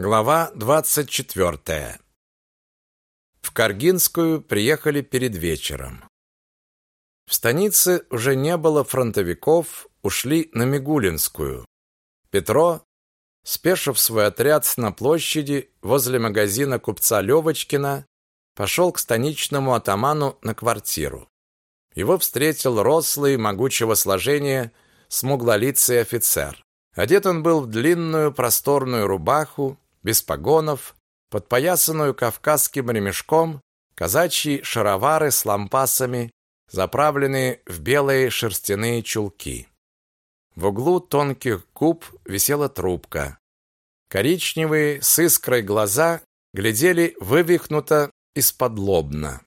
Глава 24. В Каргинскую приехали перед вечером. В станице уже не было фронтовиков, ушли на Мигулинскую. Петро, спешив свой отряд на площади возле магазина купца Левочкина, пошел к станичному атаману на квартиру. Его встретил рослый, могучего сложения, смуглолицый офицер. Одет он был в длинную просторную рубаху, без погонов, подпоясанную кавказским ремешком, казачьи шаровары с лампасами, заправленные в белые шерстяные чулки. В углу тонких губ висела трубка. Коричневые с искрой глаза глядели вывихнуто из-под лобна.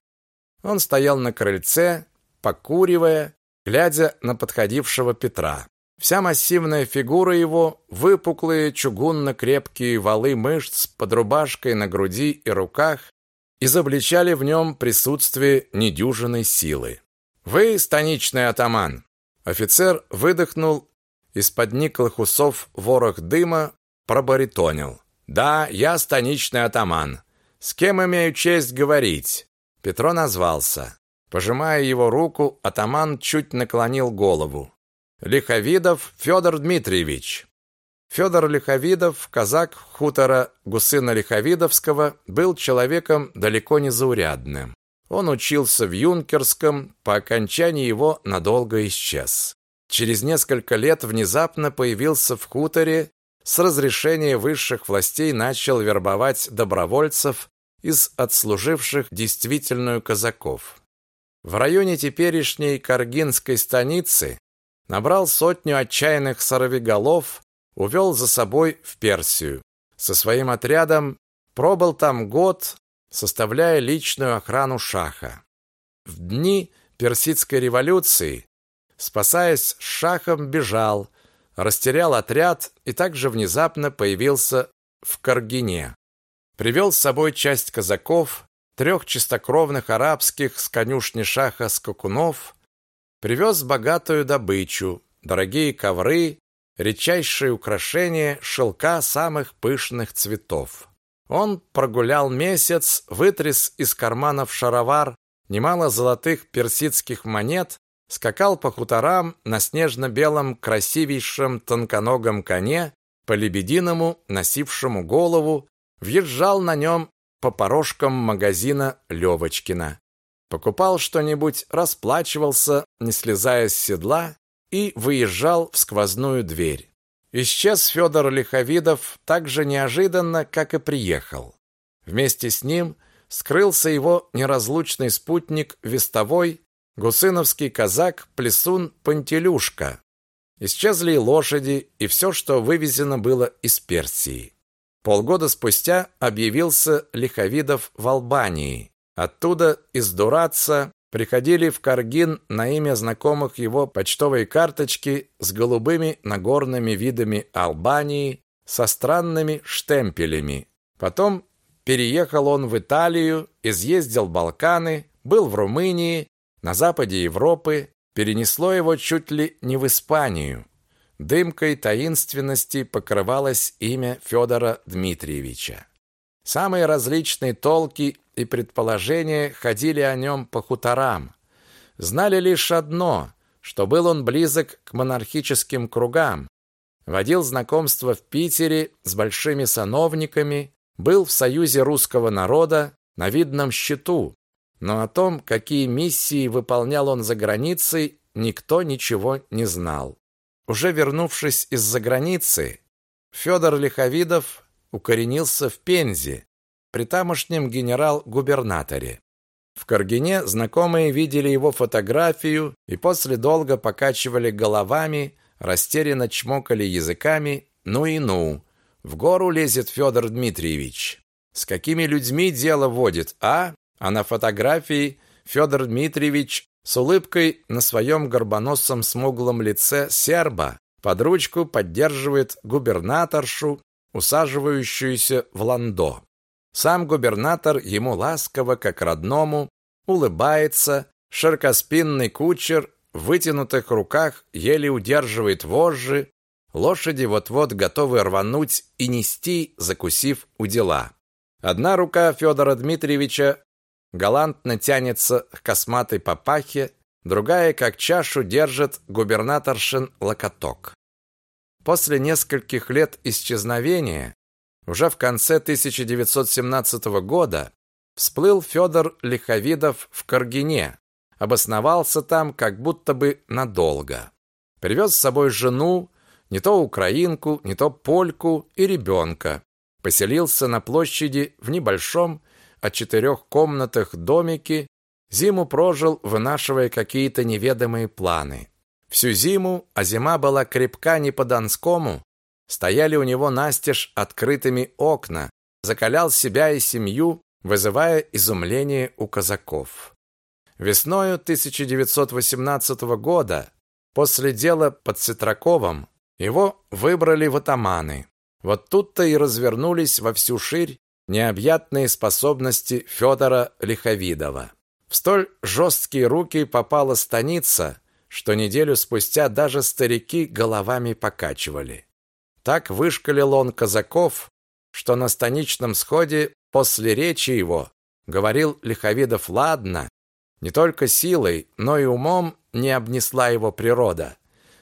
Он стоял на крыльце, покуривая, глядя на подходившего Петра. Вся массивная фигура его, выпуклые чугунно-крепкие валы мышц под рубашкой на груди и руках изобличали в нем присутствие недюжинной силы. «Вы станичный атаман!» Офицер выдохнул из-под никлых усов ворох дыма, пробаритонил. «Да, я станичный атаман. С кем имею честь говорить?» Петро назвался. Пожимая его руку, атаман чуть наклонил голову. Лиховидов Федор Дмитриевич. Федор Лиховидов, казак хутора Гусына-Лиховидовского, был человеком далеко не заурядным. Он учился в юнкерском, по окончании его надолго исчез. Через несколько лет внезапно появился в хуторе, с разрешения высших властей начал вербовать добровольцев из отслуживших действительную казаков. В районе теперешней Каргинской станицы набрал сотню отчаянных сорвиголов, увел за собой в Персию. Со своим отрядом пробыл там год, составляя личную охрану шаха. В дни персидской революции, спасаясь шахом, бежал, растерял отряд и также внезапно появился в Каргине. Привел с собой часть казаков, трех чистокровных арабских с конюшни шаха скакунов, Привез богатую добычу, дорогие ковры, редчайшие украшения, шелка самых пышных цветов. Он прогулял месяц, вытряс из карманов шаровар немало золотых персидских монет, скакал по хуторам на снежно-белом красивейшем тонконогом коне, по лебединому, носившему голову, въезжал на нем по порожкам магазина Левочкина покупал что-нибудь, расплачивался, не слезая с седла, и выезжал в сквозную дверь. Исчез Федор Лиховидов так же неожиданно, как и приехал. Вместе с ним скрылся его неразлучный спутник вестовой, гусыновский казак Плесун Пантелюшка. Исчезли и лошади, и все, что вывезено было из Персии. Полгода спустя объявился Лиховидов в Албании. Оттуда из Дураца приходили в Каргин на имя знакомых его почтовые карточки с голубыми нагорными видами Албании со странными штемпелями. Потом переехал он в Италию, изъездил Балканы, был в Румынии, на западе Европы, перенесло его чуть ли не в Испанию. Дымкой таинственности покрывалось имя Федора Дмитриевича. Самые различные толки и предположения ходили о нем по хуторам. Знали лишь одно, что был он близок к монархическим кругам, водил знакомства в Питере с большими сановниками, был в Союзе русского народа на видном счету, но о том, какие миссии выполнял он за границей, никто ничего не знал. Уже вернувшись из-за границы, Федор Лиховидов укоренился в Пензе, при тамошнем генерал-губернаторе. В Каргине знакомые видели его фотографию и после долго покачивали головами, растерянно чмокали языками «ну и ну». В гору лезет Федор Дмитриевич. С какими людьми дело водит, а? А на фотографии Федор Дмитриевич с улыбкой на своем горбоносом смуглом лице серба под ручку поддерживает губернаторшу, усаживающуюся в ландо. Сам губернатор ему ласково, как родному, улыбается, широкоспинный кучер в вытянутых руках еле удерживает вожжи, Лошади вот-вот готовы рвануть и нести, закусив у дела. Одна рука Федора Дмитриевича галантно тянется к косматой папахе, другая, как чашу, держит губернаторшин локоток. После нескольких лет исчезновения, уже в конце 1917 года, всплыл Федор Лиховидов в Каргине, обосновался там как будто бы надолго. Привез с собой жену, не то украинку, не то польку и ребенка. Поселился на площади в небольшом о четырех комнатах домике, зиму прожил, вынашивая какие-то неведомые планы. Всю зиму, а зима была крепка не по-донскому, стояли у него настежь открытыми окна, закалял себя и семью, вызывая изумление у казаков. Весною 1918 года, после дела под Ситраковым, его выбрали в атаманы. Вот тут-то и развернулись во всю ширь необъятные способности Федора Лиховидова. В столь жесткие руки попала станица, что неделю спустя даже старики головами покачивали. Так вышкалил он казаков, что на станичном сходе после речи его говорил Лиховидов ладно, не только силой, но и умом не обнесла его природа.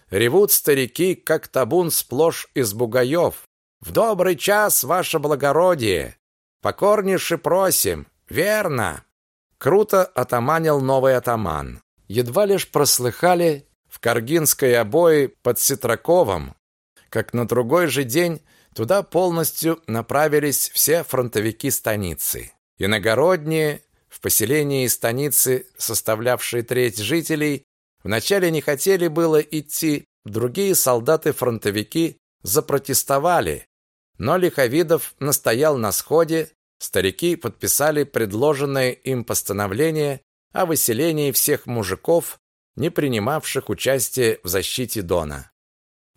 Ревут старики, как табун сплошь из бугаев. В добрый час, ваше благородие! Покорнейше просим! Верно!» Круто атаманил новый атаман. Едва лишь прослыхали в Каргинской обои под Ситраковым, как на другой же день туда полностью направились все фронтовики станицы. Иногородние, в поселении станицы, составлявшие треть жителей, Вначале не хотели было идти, другие солдаты-фронтовики запротестовали, но Лиховидов настоял на сходе, старики подписали предложенное им постановление о выселении всех мужиков, не принимавших участие в защите Дона.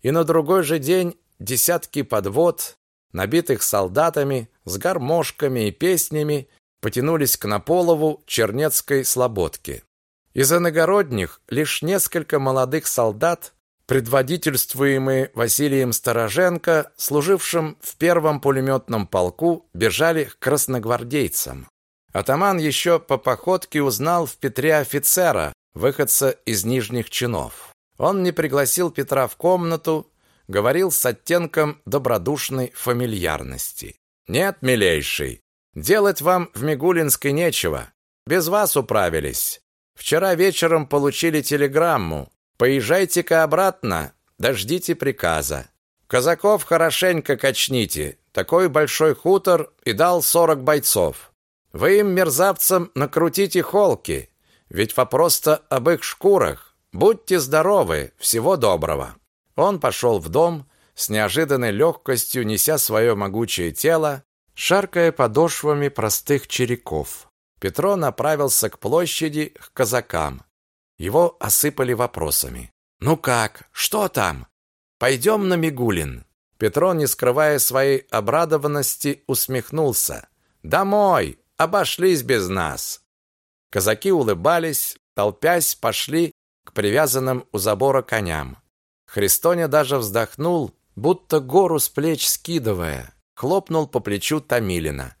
И на другой же день десятки подвод, набитых солдатами, с гармошками и песнями, потянулись к Наполову Чернецкой слободке. Из иногородних лишь несколько молодых солдат, предводительствуемые Василием Староженко, служившим в первом пулеметном полку, бежали к красногвардейцам. Атаман еще по походке узнал в Петре офицера, выходца из нижних чинов. Он не пригласил Петра в комнату, говорил с оттенком добродушной фамильярности. «Нет, милейший, делать вам в Мигулинской нечего. Без вас управились. Вчера вечером получили телеграмму. Поезжайте-ка обратно, дождите приказа. Казаков хорошенько качните. Такой большой хутор и дал сорок бойцов. Вы им, мерзавцам, накрутите холки. Ведь вопрос-то об их шкурах. Будьте здоровы, всего доброго. Он пошел в дом, с неожиданной легкостью неся свое могучее тело, шаркая подошвами простых череков. Петро направился к площади, к казакам. Его осыпали вопросами. «Ну как? Что там? Пойдем на Мигулин». Петро, не скрывая своей обрадованности, усмехнулся. «Домой! Обошлись без нас!» Казаки улыбались, толпясь, пошли привязанным у забора коням. Христоня даже вздохнул, будто гору с плеч скидывая, хлопнул по плечу Томилина.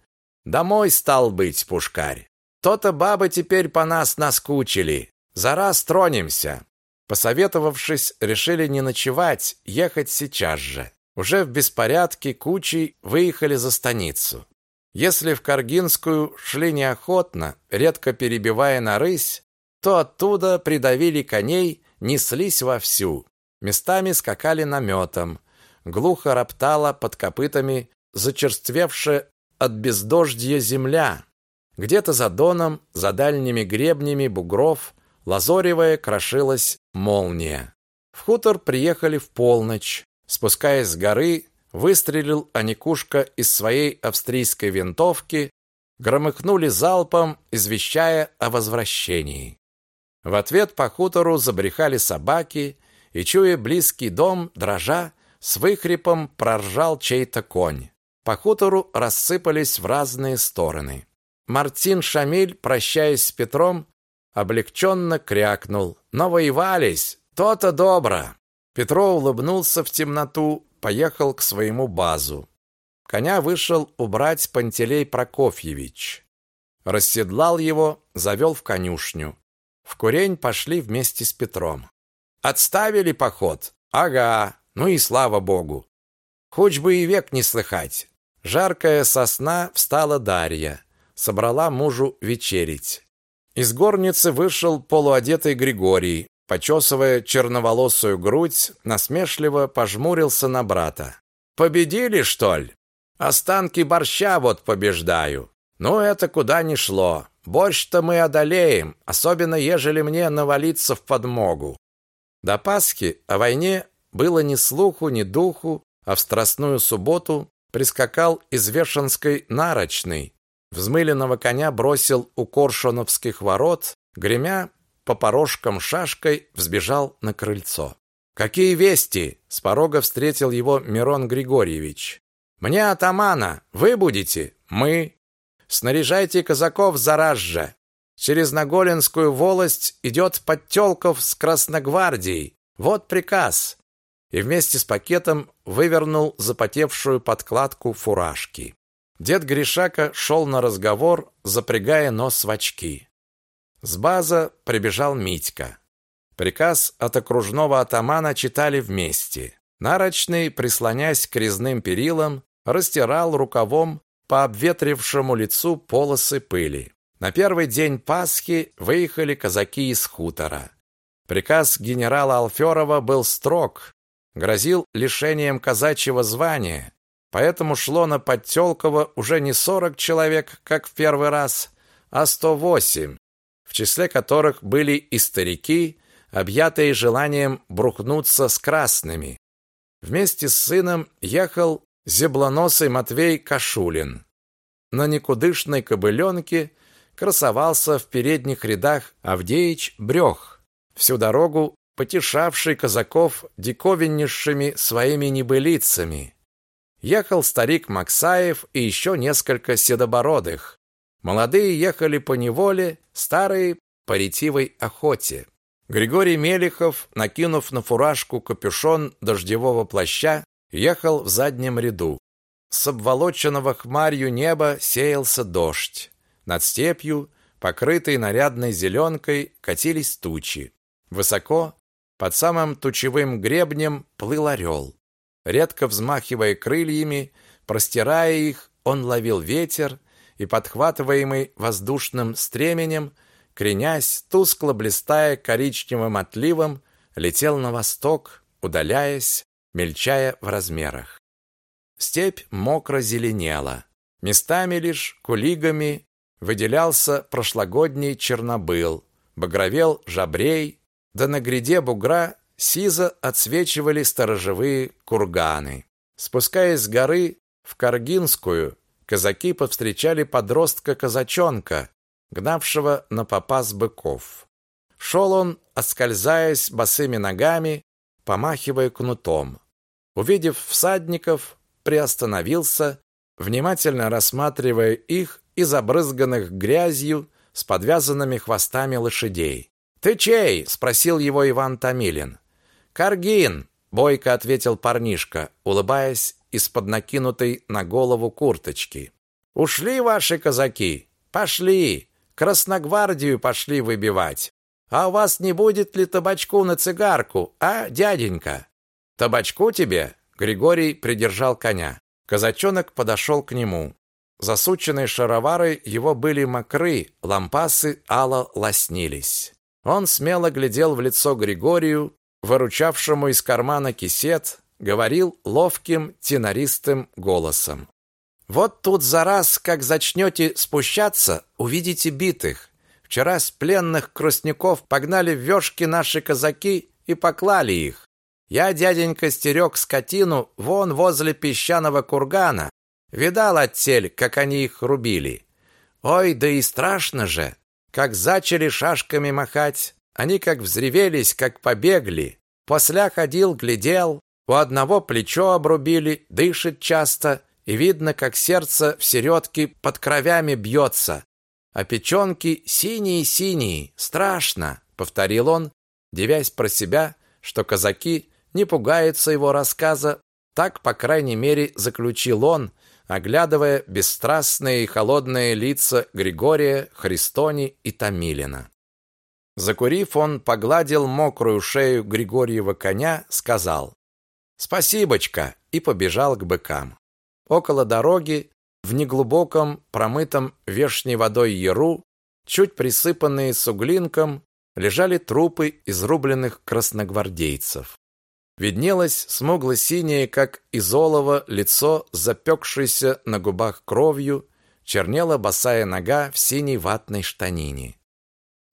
«Домой стал быть, пушкарь!» То-то бабы теперь по нас наскучили. За раз тронемся. Посоветовавшись, решили не ночевать, ехать сейчас же. Уже в беспорядке кучей выехали за станицу. Если в Каргинскую шли неохотно, редко перебивая на рысь, то оттуда придавили коней, неслись вовсю. Местами скакали наметом. Глухо роптала под копытами зачерствевшая от бездождья земля. Где-то за доном, за дальними гребнями бугров, лазоревая крошилась молния. В хутор приехали в полночь. Спускаясь с горы, выстрелил Аникушка из своей австрийской винтовки, громыхнули залпом, извещая о возвращении. В ответ по хутору забрехали собаки, и, чуя близкий дом, дрожа, с выхрипом проржал чей-то конь. По хутору рассыпались в разные стороны. Мартин Шамиль, прощаясь с Петром, облегченно крякнул. «Но воевались! То-то добро!» Петро улыбнулся в темноту, поехал к своему базу. Коня вышел убрать Пантелей Прокофьевич. Расседлал его, завел в конюшню. В курень пошли вместе с Петром. Отставили поход? Ага, ну и слава богу. Хоть бы и век не слыхать. Жаркая сосна встала Дарья, собрала мужу вечерить. Из горницы вышел полуодетый Григорий, почесывая черноволосую грудь, насмешливо пожмурился на брата. Победили, что ли? Останки борща вот побеждаю. Но это куда ни шло. Борщ-то мы одолеем, особенно ежели мне навалиться в подмогу. До Пасхи о войне было ни слуху, ни духу, а в Страстную субботу прискакал из Вешенской нарочный. Взмыленного коня бросил у Коршуновских ворот, гремя по порожкам шашкой, взбежал на крыльцо. «Какие вести?» — с порога встретил его Мирон Григорьевич. «Мне атамана! Вы будете?» «Мы!» «Снаряжайте казаков зараз же!» Через Наголинскую волость идет Подтелков с Красногвардией. Вот приказ. И вместе с пакетом вывернул запотевшую подкладку фуражки. Дед Гришака шел на разговор, запрягая нос в очки. С база прибежал Митька. Приказ от окружного атамана читали вместе. Нарочный, прислонясь к резным перилам, растирал рукавом по обветрившему лицу полосы пыли. На первый день Пасхи выехали казаки из хутора. Приказ генерала Алферова был строг, грозил лишением казачьего звания, поэтому шло на Подтёлково уже не 40 человек, как в первый раз, а 108, в числе которых были и старики, объятые желанием брухнуться с красными. Вместе с сыном ехал зеблоносый Матвей Кашулин. На никудышной кобыленке – красовался в передних рядах Авдеич Брёх, всю дорогу потешавший казаков диковиннейшими своими небылицами. Ехал старик Максаев и еще несколько седобородых. Молодые ехали по неволе, старые по ретивой охоте. Григорий Мелихов, накинув на фуражку капюшон дождевого плаща, ехал в заднем ряду. С обволоченного хмарью неба сеялся дождь. Над степью, покрытой нарядной зеленкой, катились тучи. Высоко, под самым тучевым гребнем, плыл орел. Редко взмахивая крыльями, простирая их, он ловил ветер и, подхватываемый воздушным стременем, кренясь, тускло блистая коричневым отливом, летел на восток, удаляясь, мельчая в размерах. Степь мокро зеленела. Местами лишь кулигами выделялся прошлогодний чернобыл, багровел жабрей, да на гряде бугра сизо отсвечивали сторожевые курганы. Спускаясь с горы в Каргинскую, казаки повстречали подростка-казачонка, гнавшего на попас быков. Шел он, оскользаясь босыми ногами, помахивая кнутом. Увидев всадников, приостановился, внимательно рассматривая их и забрызганных грязью с подвязанными хвостами лошадей. «Ты чей?» – спросил его Иван Томилин. «Каргин!» – бойко ответил парнишка, улыбаясь из-под накинутой на голову курточки. «Ушли ваши казаки? Пошли! Красногвардию пошли выбивать! А у вас не будет ли табачку на цигарку, а, дяденька?» «Табачку тебе?» – Григорий придержал коня. Казачонок подошел к нему. Засученные шаровары его были мокры, лампасы ало лоснились. Он смело глядел в лицо Григорию, выручавшему из кармана кисет, говорил ловким тенористым голосом. «Вот тут за раз, как зачнете спущаться, увидите битых. Вчера с пленных крустников погнали в вёшки наши казаки и поклали их. Я, дяденька, стерег скотину вон возле песчаного кургана, Видал отсель, как они их рубили. Ой, да и страшно же, как зачали шашками махать. Они как взревелись, как побегли. После ходил, глядел, у одного плечо обрубили, дышит часто, и видно, как сердце в середке под кровями бьется. А печенки синие-синие, страшно, повторил он, девясь про себя, что казаки не пугаются его рассказа, так, по крайней мере, заключил он, оглядывая бесстрастные и холодные лица Григория, Христони и Томилина. Закурив, он погладил мокрую шею Григорьева коня, сказал «Спасибочка» и побежал к быкам. Около дороги, в неглубоком, промытом вешней водой яру, чуть присыпанные суглинком, лежали трупы изрубленных красногвардейцев. Виднелось смугло-синее, как из олова, лицо, запекшееся на губах кровью, чернела босая нога в синей ватной штанине.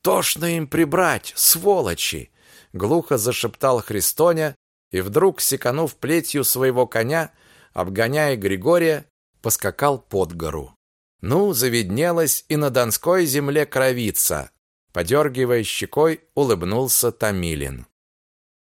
«Тошно им прибрать, сволочи!» — глухо зашептал Христоня, и вдруг, секанув плетью своего коня, обгоняя Григория, поскакал под гору. Ну, завиднелась и на Донской земле кровица. Подергивая щекой, улыбнулся Томилин.